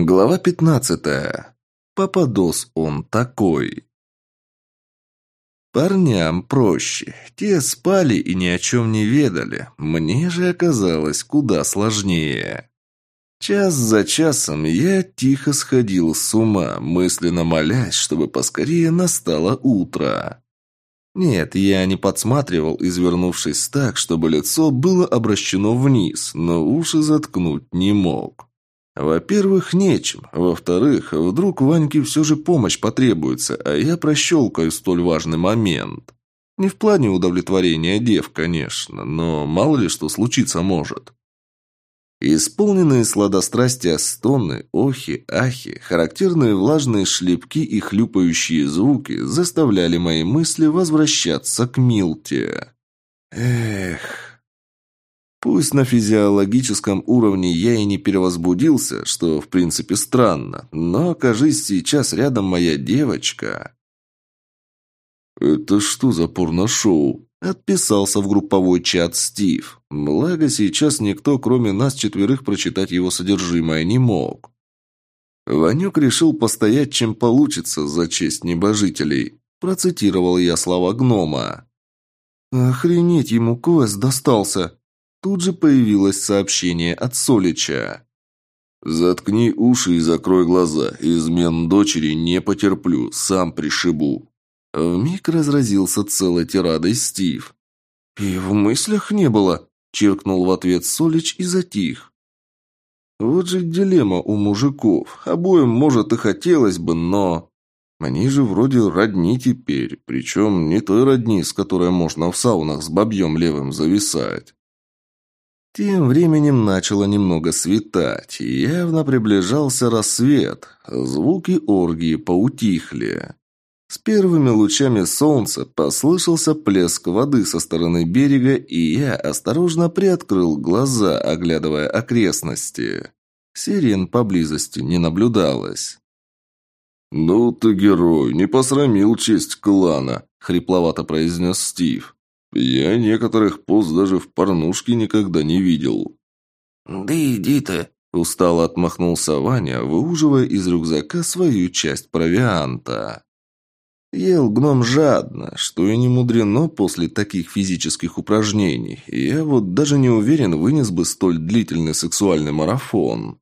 Глава пятнадцатая. Попадос он такой. Парням проще. Те спали и ни о чем не ведали. Мне же оказалось куда сложнее. Час за часом я тихо сходил с ума, мысленно молясь, чтобы поскорее настало утро. Нет, я не подсматривал, извернувшись так, чтобы лицо было обращено вниз, но уши заткнуть не мог. Во-первых, нечем. Во-вторых, вдруг Ваньке все же помощь потребуется, а я прощелкаю столь важный момент. Не в плане удовлетворения дев, конечно, но мало ли что случиться может. Исполненные сладострастия стоны, охи, ахи, характерные влажные шлепки и хлюпающие звуки заставляли мои мысли возвращаться к Милте. Эх... Пусть на физиологическом уровне я и не перевозбудился, что в принципе странно, но, окажись сейчас рядом моя девочка... «Это что за порношоу?» Отписался в групповой чат Стив. Благо, сейчас никто, кроме нас четверых, прочитать его содержимое не мог. Ванюк решил постоять, чем получится, за честь небожителей. Процитировал я слова гнома. «Охренеть ему квест достался!» Тут же появилось сообщение от Солича. «Заткни уши и закрой глаза. Измен дочери не потерплю, сам пришибу». Вмиг разразился целой тирадой Стив. «И в мыслях не было», – чиркнул в ответ Солич и затих. «Вот же дилемма у мужиков. Обоим, может, и хотелось бы, но...» Они же вроде родни теперь, причем не той родни, с которой можно в саунах с бабьем левым зависать. Тем временем начало немного светать, явно приближался рассвет. Звуки оргии поутихли. С первыми лучами солнца послышался плеск воды со стороны берега, и я осторожно приоткрыл глаза, оглядывая окрестности. Сирен поблизости не наблюдалось. «Ну ты герой, не посрамил честь клана», — хрипловато произнес Стив. Я некоторых поз даже в порнушке никогда не видел. Да иди ты, устало отмахнулся Ваня, выуживая из рюкзака свою часть провианта. Ел гном жадно, что и не мудрено после таких физических упражнений. Я вот даже не уверен, вынес бы столь длительный сексуальный марафон.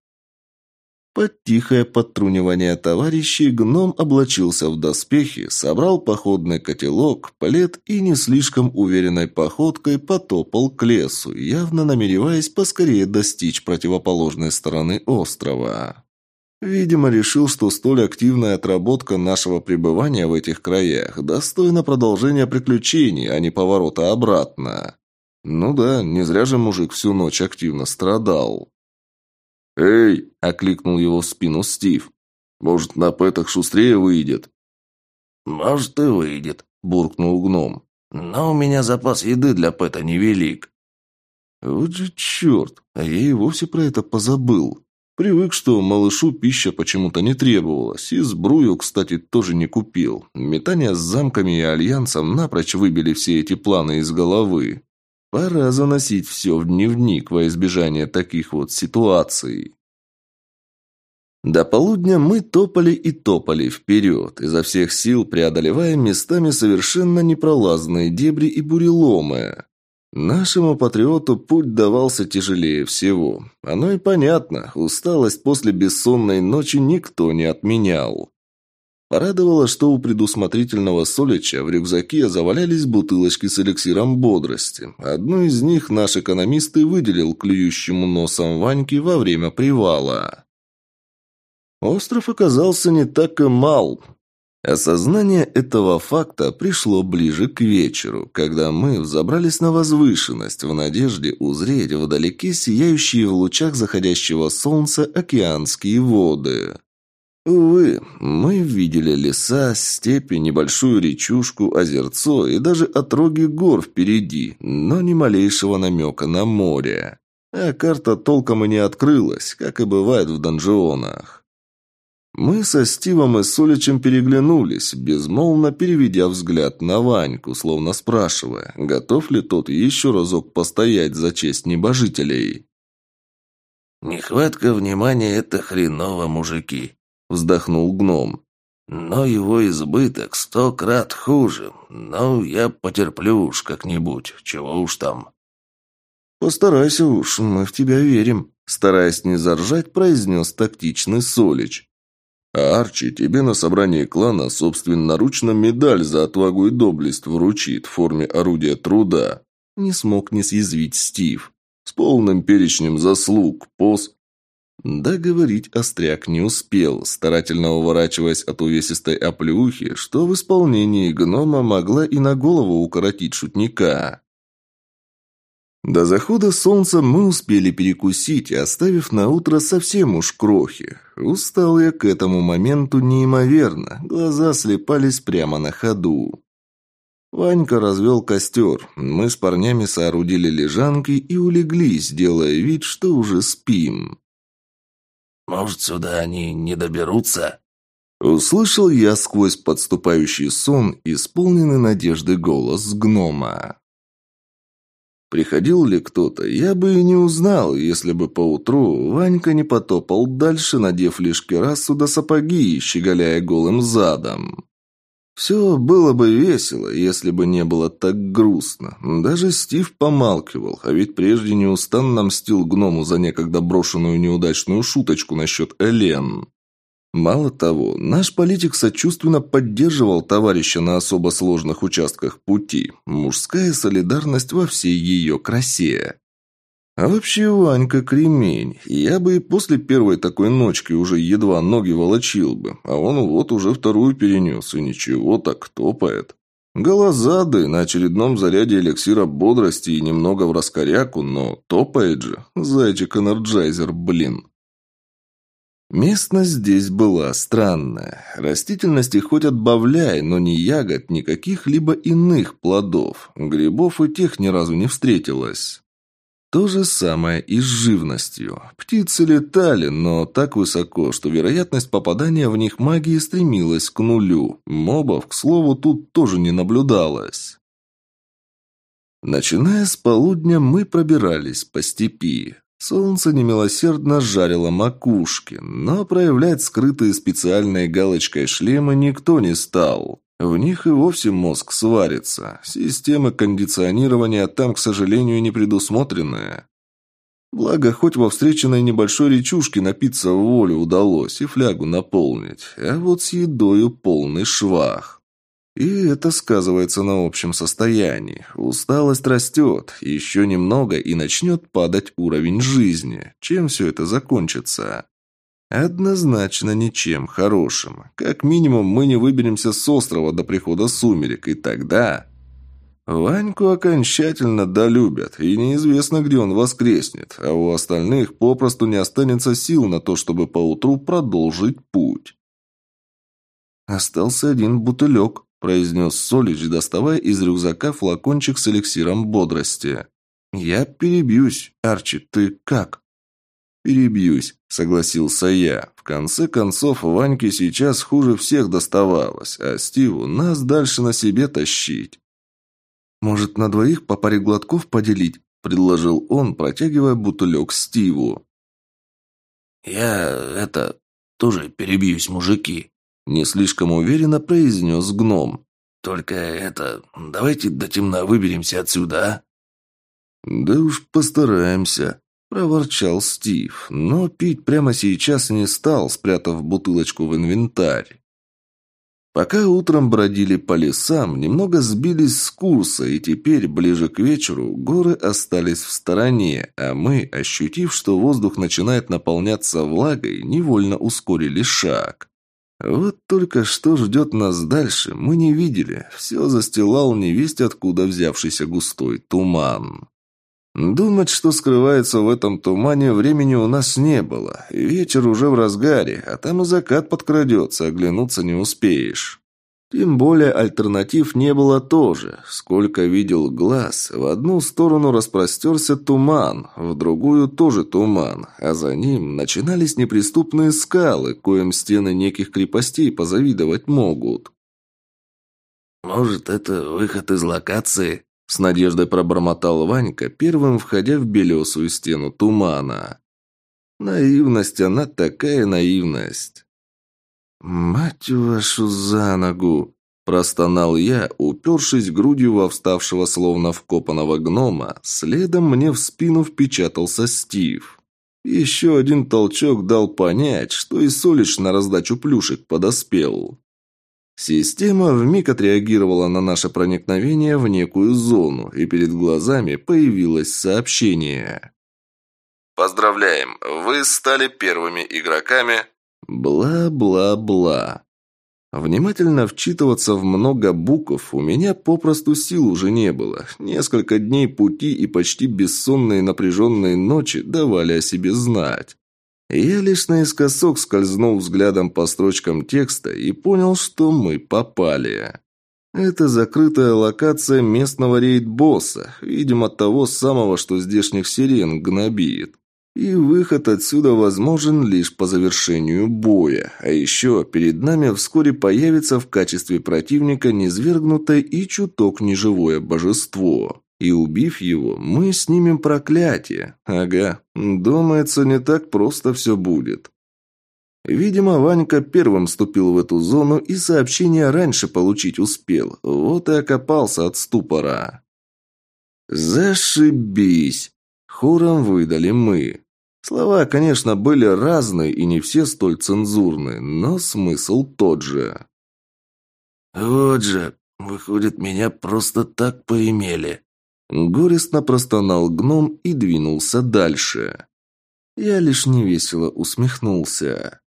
Под тихое подтрунивание товарищей гном облачился в доспехи, собрал походный котелок, плед и не слишком уверенной походкой потопал к лесу, явно намереваясь поскорее достичь противоположной стороны острова. Видимо, решил, что столь активная отработка нашего пребывания в этих краях достойна продолжения приключений, а не поворота обратно. Ну да, не зря же мужик всю ночь активно страдал. «Эй!» – окликнул его в спину Стив. «Может, на пэтах шустрее выйдет?» «Может, и выйдет», – буркнул гном. «Но у меня запас еды для пэта невелик». «Вот же черт! А я и вовсе про это позабыл. Привык, что малышу пища почему-то не требовалась, и сбрую, кстати, тоже не купил. Метания с замками и альянсом напрочь выбили все эти планы из головы. Пора заносить все в дневник во избежание таких вот ситуаций. До полудня мы топали и топали вперед, изо всех сил преодолевая местами совершенно непролазные дебри и буреломы. Нашему патриоту путь давался тяжелее всего. Оно и понятно, усталость после бессонной ночи никто не отменял. Порадовало, что у предусмотрительного Солича в рюкзаке завалялись бутылочки с эликсиром бодрости. Одну из них наш экономист и выделил клюющему носом Ваньке во время привала. Остров оказался не так и мал. Осознание этого факта пришло ближе к вечеру, когда мы взобрались на возвышенность в надежде узреть вдалеке сияющие в лучах заходящего солнца океанские воды. Увы, мы видели леса, степи, небольшую речушку, озерцо и даже отроги гор впереди, но ни малейшего намека на море. А карта толком и не открылась, как и бывает в донжионах. Мы со Стивом и Соличем переглянулись, безмолвно переведя взгляд на Ваньку, словно спрашивая, готов ли тот еще разок постоять за честь небожителей. «Нехватка внимания — это хреново, мужики», — вздохнул гном. «Но его избыток сто крат хуже. Но я потерплю уж как-нибудь. Чего уж там». «Постарайся уж, мы в тебя верим», — стараясь не заржать, произнес тактичный Солич. А Арчи тебе на собрании клана собственноручно медаль за отвагу и доблесть вручит в форме орудия труда. Не смог не съязвить Стив. С полным перечнем заслуг, пос... Договорить Остряк не успел, старательно уворачиваясь от увесистой оплеухи, что в исполнении гнома могла и на голову укоротить шутника. До захода солнца мы успели перекусить, оставив на утро совсем уж крохи. Устал я к этому моменту неимоверно, глаза слепались прямо на ходу. Ванька развел костер. Мы с парнями соорудили лежанки и улеглись, делая вид, что уже спим. «Может, сюда они не доберутся?» Услышал я сквозь подступающий сон исполненный надежды голос гнома. Приходил ли кто-то, я бы и не узнал, если бы поутру Ванька не потопал дальше, надев лишь керасу до сапоги, щеголяя голым задом. Все было бы весело, если бы не было так грустно. Даже Стив помалкивал, а ведь прежде неустанно мстил гному за некогда брошенную неудачную шуточку насчет Элен. Мало того, наш политик сочувственно поддерживал товарища на особо сложных участках пути. Мужская солидарность во всей ее красе. А вообще, Ванька кремень. Я бы и после первой такой ночки уже едва ноги волочил бы. А он вот уже вторую перенес, и ничего так топает. Голозадый на очередном заряде эликсира бодрости и немного в раскоряку, но топает же. Зайчик-энерджайзер, блин. Местность здесь была странная. Растительности хоть отбавляй, но ни ягод, ни каких-либо иных плодов. Грибов и тех ни разу не встретилось. То же самое и с живностью. Птицы летали, но так высоко, что вероятность попадания в них магии стремилась к нулю. Мобов, к слову, тут тоже не наблюдалось. Начиная с полудня, мы пробирались по степи. Солнце немилосердно жарило макушки, но проявлять скрытые специальной галочкой шлемы никто не стал. В них и вовсе мозг сварится. Системы кондиционирования там, к сожалению, не предусмотрены. Благо, хоть во встреченной небольшой речушке напиться в волю удалось и флягу наполнить, а вот с едою полный швах. И это сказывается на общем состоянии. Усталость растет, еще немного и начнет падать уровень жизни. Чем все это закончится? Однозначно ничем хорошим. Как минимум мы не выберемся с острова до прихода сумерек, и тогда... Ваньку окончательно долюбят, и неизвестно, где он воскреснет, а у остальных попросту не останется сил на то, чтобы поутру продолжить путь. «Остался один бутылек», – произнес Солич, доставая из рюкзака флакончик с эликсиром бодрости. «Я перебьюсь. Арчи, ты как?» «Перебьюсь», — согласился я. «В конце концов, Ваньке сейчас хуже всех доставалось, а Стиву нас дальше на себе тащить». «Может, на двоих по паре глотков поделить?» — предложил он, протягивая бутылек Стиву. «Я, это, тоже перебьюсь, мужики», — не слишком уверенно произнес гном. «Только это, давайте до темна выберемся отсюда, а?» «Да уж постараемся», – проворчал Стив, но пить прямо сейчас не стал, спрятав бутылочку в инвентарь. Пока утром бродили по лесам, немного сбились с курса, и теперь, ближе к вечеру, горы остались в стороне, а мы, ощутив, что воздух начинает наполняться влагой, невольно ускорили шаг. Вот только что ждет нас дальше, мы не видели. Все застилал невесть откуда взявшийся густой туман. Думать, что скрывается в этом тумане, времени у нас не было. Вечер уже в разгаре, а там и закат подкрадется, оглянуться не успеешь. Тем более альтернатив не было тоже. Сколько видел глаз, в одну сторону распростерся туман, в другую тоже туман, а за ним начинались неприступные скалы, коим стены неких крепостей позавидовать могут. «Может, это выход из локации?» С надеждой пробормотал Ванька, первым входя в белесую стену тумана. Наивность, она такая наивность. «Мать вашу за ногу!» Простонал я, упершись грудью во вставшего словно вкопанного гнома. Следом мне в спину впечатался Стив. Еще один толчок дал понять, что и Солич на раздачу плюшек подоспел. Система вмиг отреагировала на наше проникновение в некую зону, и перед глазами появилось сообщение. «Поздравляем, вы стали первыми игроками...» Бла-бла-бла. Внимательно вчитываться в много букв у меня попросту сил уже не было. Несколько дней пути и почти бессонные напряженные ночи давали о себе знать. Я лишь наискосок скользнул взглядом по строчкам текста и понял, что мы попали. Это закрытая локация местного рейд-босса, видимо, того самого, что здешних сирен гнобит. И выход отсюда возможен лишь по завершению боя. А еще перед нами вскоре появится в качестве противника низвергнутое и чуток неживое божество. И убив его, мы снимем проклятие. Ага, думается, не так просто все будет. Видимо, Ванька первым вступил в эту зону и сообщение раньше получить успел. Вот и окопался от ступора. «Зашибись!» Хором выдали мы. Слова, конечно, были разные и не все столь цензурные, но смысл тот же. «Вот же, выходит, меня просто так поимели». Горестно простонал гном и двинулся дальше. Я лишь невесело усмехнулся.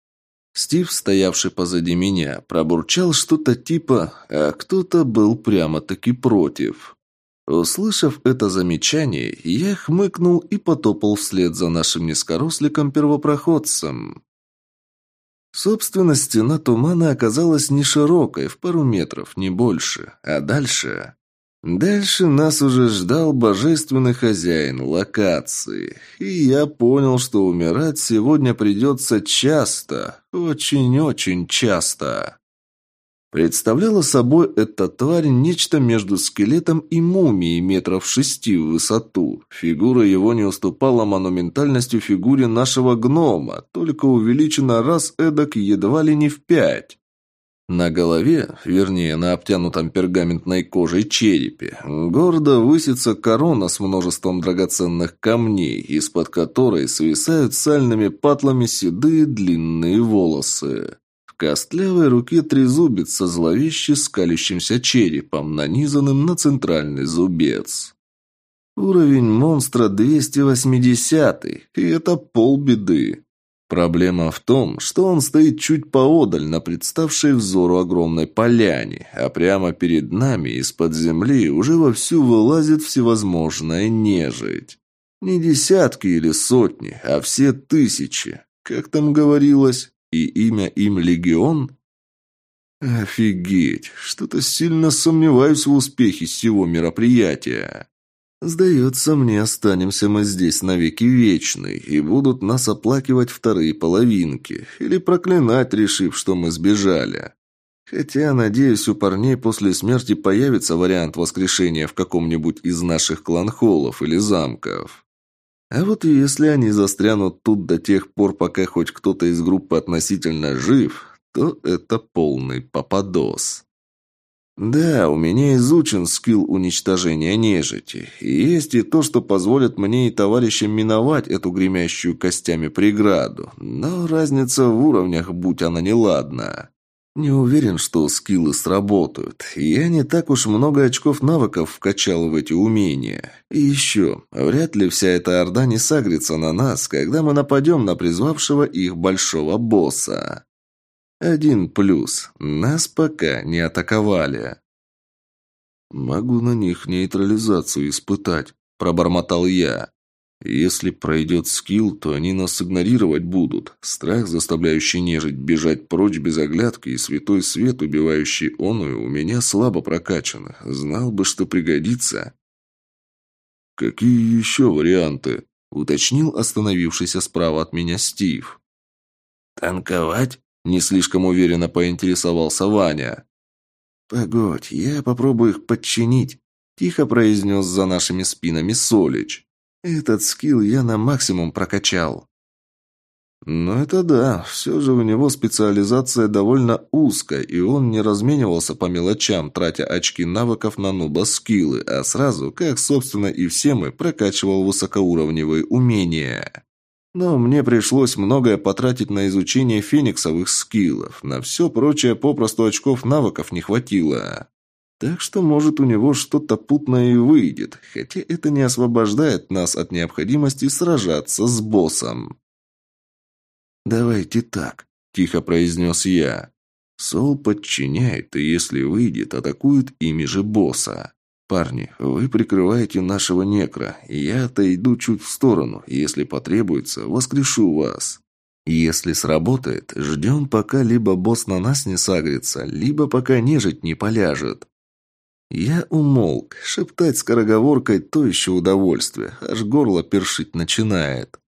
Стив, стоявший позади меня, пробурчал что-то типа «а кто-то был прямо-таки против». Услышав это замечание, я хмыкнул и потопал вслед за нашим низкоросликом-первопроходцем. Собственно, стена тумана оказалась не широкой, в пару метров, не больше. А дальше... Дальше нас уже ждал божественный хозяин локации. И я понял, что умирать сегодня придется часто. Очень-очень часто. Представляла собой эта тварь нечто между скелетом и мумией метров шести в высоту. Фигура его не уступала монументальностью фигуре нашего гнома, только увеличена раз эдак едва ли не в пять. На голове, вернее, на обтянутом пергаментной кожей черепе, гордо высится корона с множеством драгоценных камней, из-под которой свисают сальными патлами седые длинные волосы костлявой руке трезубец со зловеще скалящимся черепом, нанизанным на центральный зубец. Уровень монстра 280, и это полбеды. Проблема в том, что он стоит чуть поодаль на представшей взору огромной поляне, а прямо перед нами из-под земли уже вовсю вылазит всевозможная нежить. Не десятки или сотни, а все тысячи. Как там говорилось, и имя им Легион? Офигеть, что-то сильно сомневаюсь в успехе всего мероприятия. Сдается мне, останемся мы здесь навеки вечны, и будут нас оплакивать вторые половинки, или проклинать, решив, что мы сбежали. Хотя, надеюсь, у парней после смерти появится вариант воскрешения в каком-нибудь из наших кланхолов или замков. А вот если они застрянут тут до тех пор, пока хоть кто-то из группы относительно жив, то это полный попадос. Да, у меня изучен скилл уничтожения нежити. И есть и то, что позволит мне и товарищам миновать эту гремящую костями преграду. Но разница в уровнях, будь она неладна. Не уверен, что скиллы сработают. Я не так уж много очков навыков вкачал в эти умения. И еще, вряд ли вся эта орда не сагрится на нас, когда мы нападем на призвавшего их большого босса. Один плюс. Нас пока не атаковали. «Могу на них нейтрализацию испытать», – пробормотал я. Если пройдет скилл, то они нас игнорировать будут. Страх, заставляющий нежить бежать прочь без оглядки, и святой свет, убивающий оную, у меня слабо прокачаны. Знал бы, что пригодится. «Какие еще варианты?» — уточнил остановившийся справа от меня Стив. «Танковать?» — не слишком уверенно поинтересовался Ваня. «Погодь, я попробую их подчинить», — тихо произнес за нашими спинами Солич. Этот скилл я на максимум прокачал. Но это да, все же у него специализация довольно узкая, и он не разменивался по мелочам, тратя очки навыков на нуба-скиллы, а сразу, как, собственно, и все мы, прокачивал высокоуровневые умения. Но мне пришлось многое потратить на изучение фениксовых скиллов. На все прочее попросту очков навыков не хватило. Так что, может, у него что-то путное и выйдет, хотя это не освобождает нас от необходимости сражаться с боссом. «Давайте так», – тихо произнес я. «Сол подчиняет, и если выйдет, атакует ими же босса. Парни, вы прикрываете нашего некра, я отойду чуть в сторону, если потребуется, воскрешу вас». Если сработает, ждем, пока либо босс на нас не сагрится, либо пока нежить не поляжет. Я умолк. Шептать скороговоркой то еще удовольствие, аж горло першить начинает.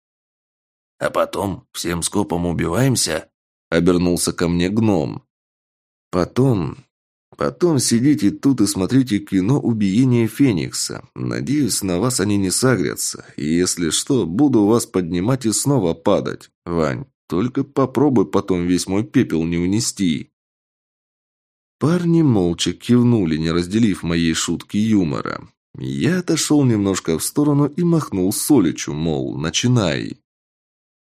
«А потом всем скопом убиваемся?» — обернулся ко мне гном. «Потом... Потом сидите тут и смотрите кино «Убиение Феникса». Надеюсь, на вас они не сагрятся. И если что, буду вас поднимать и снова падать. Вань, только попробуй потом весь мой пепел не унести». Парни молча кивнули, не разделив моей шутки юмора. Я отошел немножко в сторону и махнул Соличу, мол, начинай.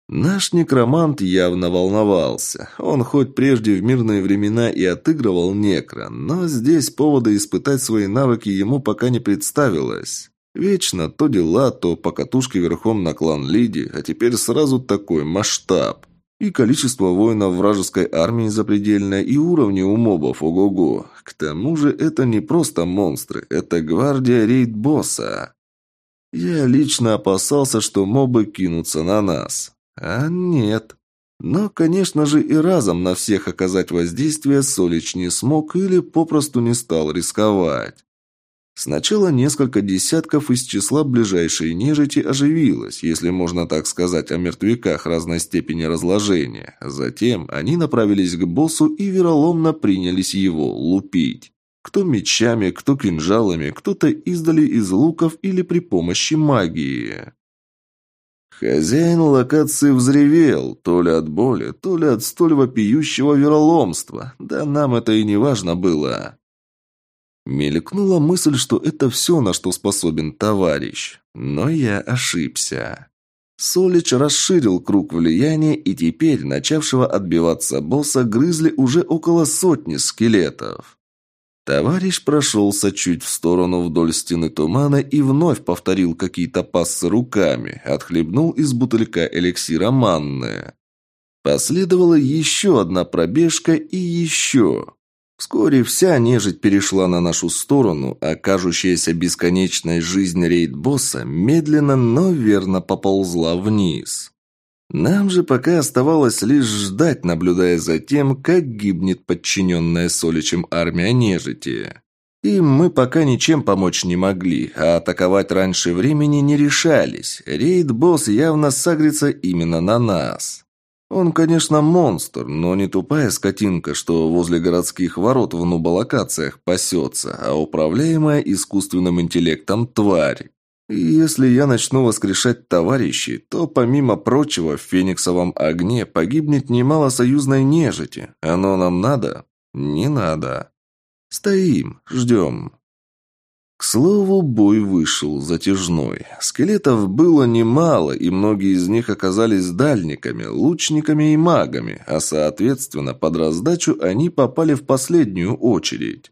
Наш некромант явно волновался. Он хоть прежде в мирные времена и отыгрывал некро, но здесь повода испытать свои навыки ему пока не представилось. Вечно то дела, то покатушки верхом на клан Лиди, а теперь сразу такой масштаб. И количество воинов вражеской армии запредельное, и уровни у мобов ого-го. К тому же это не просто монстры, это гвардия рейд-босса. Я лично опасался, что мобы кинутся на нас. А нет. Но, конечно же, и разом на всех оказать воздействие Солич не смог или попросту не стал рисковать. Сначала несколько десятков из числа ближайшей нежити оживилось, если можно так сказать о мертвяках разной степени разложения. Затем они направились к боссу и вероломно принялись его лупить. Кто мечами, кто кинжалами, кто-то издали из луков или при помощи магии. Хозяин локации взревел, то ли от боли, то ли от столь вопиющего вероломства. Да нам это и не важно было. Мелькнула мысль, что это все, на что способен товарищ. Но я ошибся. Солич расширил круг влияния, и теперь начавшего отбиваться босса грызли уже около сотни скелетов. Товарищ прошелся чуть в сторону вдоль стены тумана и вновь повторил какие-то пассы руками, отхлебнул из бутылька эликсира манны. Последовала еще одна пробежка и еще. Вскоре вся нежить перешла на нашу сторону, а кажущаяся бесконечной жизнь рейд-босса медленно, но верно поползла вниз. Нам же пока оставалось лишь ждать, наблюдая за тем, как гибнет подчиненная Соличем армия нежити. И мы пока ничем помочь не могли, а атаковать раньше времени не решались. Рейд-босс явно сагрится именно на нас. Он, конечно, монстр, но не тупая скотинка, что возле городских ворот в нуболокациях пасется, а управляемая искусственным интеллектом тварь. И если я начну воскрешать товарищей, то, помимо прочего, в фениксовом огне погибнет немало союзной нежити. Оно нам надо? Не надо. Стоим, ждем. К слову, бой вышел затяжной. Скелетов было немало, и многие из них оказались дальниками, лучниками и магами, а соответственно, под раздачу они попали в последнюю очередь.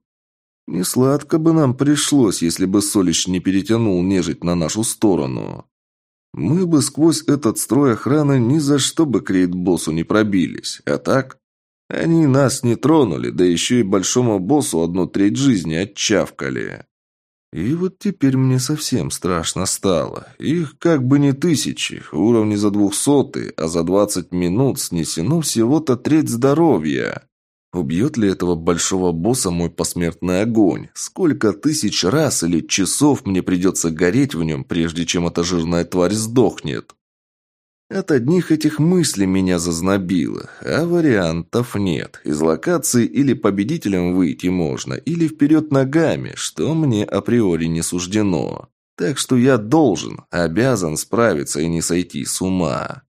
Не сладко бы нам пришлось, если бы Солищ не перетянул нежить на нашу сторону. Мы бы сквозь этот строй охраны ни за что бы к рейд-боссу не пробились. А так, они нас не тронули, да еще и большому боссу одну треть жизни отчавкали. И вот теперь мне совсем страшно стало. Их как бы не тысячи, уровни за двухсотые, а за двадцать минут снесено всего-то треть здоровья. Убьет ли этого большого босса мой посмертный огонь? Сколько тысяч раз или часов мне придется гореть в нем, прежде чем эта жирная тварь сдохнет? От одних этих мыслей меня зазнобило, а вариантов нет. Из локации или победителем выйти можно, или вперед ногами, что мне априори не суждено. Так что я должен, обязан справиться и не сойти с ума.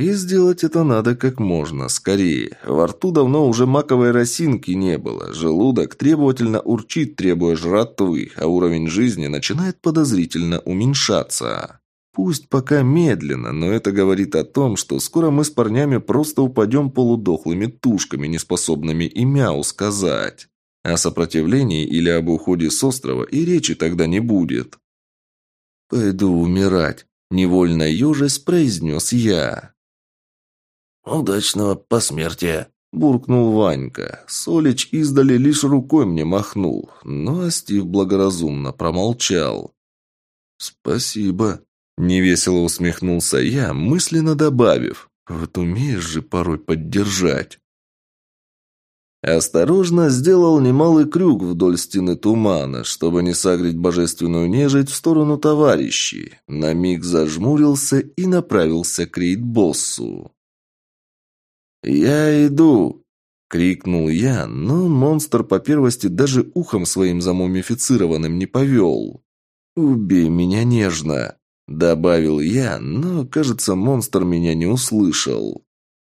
И сделать это надо как можно скорее. Во рту давно уже маковой росинки не было. Желудок требовательно урчит, требуя жратвы, а уровень жизни начинает подозрительно уменьшаться. Пусть пока медленно, но это говорит о том, что скоро мы с парнями просто упадем полудохлыми тушками, неспособными и мяу сказать. О сопротивлении или об уходе с острова и речи тогда не будет. «Пойду умирать», – невольно ежась произнес я. «Удачного посмертия!» – буркнул Ванька. Солич издали лишь рукой мне махнул, но Стив благоразумно промолчал. «Спасибо», – невесело усмехнулся я, мысленно добавив. «Вот умеешь же порой поддержать». Осторожно сделал немалый крюк вдоль стены тумана, чтобы не согреть божественную нежить в сторону товарищей. На миг зажмурился и направился к рейд-боссу. «Я иду!» — крикнул я, но монстр по первости даже ухом своим замумифицированным не повел. «Убей меня нежно!» — добавил я, но, кажется, монстр меня не услышал.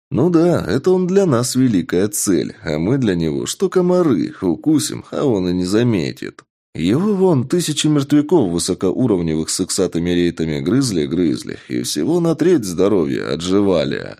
«Ну да, это он для нас великая цель, а мы для него что комары, укусим, а он и не заметит. Его вон тысячи мертвяков высокоуровневых с иксатыми рейтами грызли-грызли, и всего на треть здоровья отживали».